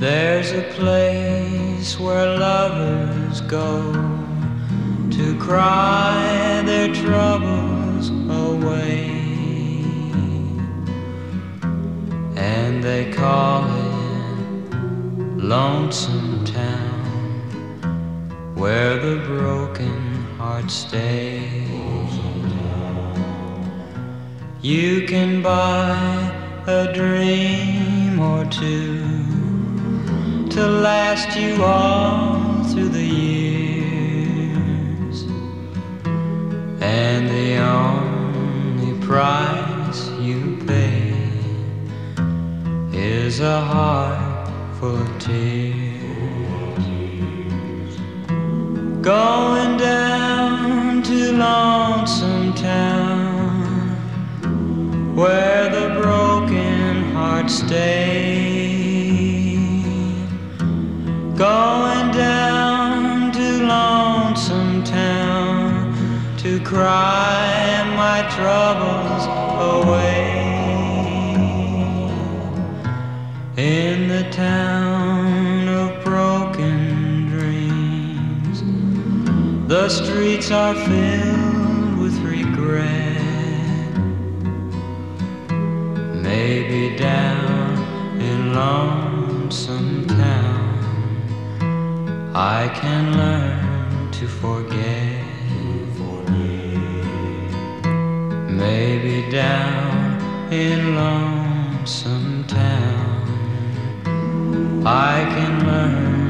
There's a place where lovers go to cry their troubles away, and they call Lonesome Town, where the broken heart stays. You can buy a dream or two to last you all through the years. And the only price you pay is a heart of tears. Going down to Lonesome Town, where the broken heart stays going down to Lonesome Town to cry my troubles away. The streets are filled with regret. Maybe down in Lonesome Town. I can learn to forget. Maybe down in lonesome town, I can learn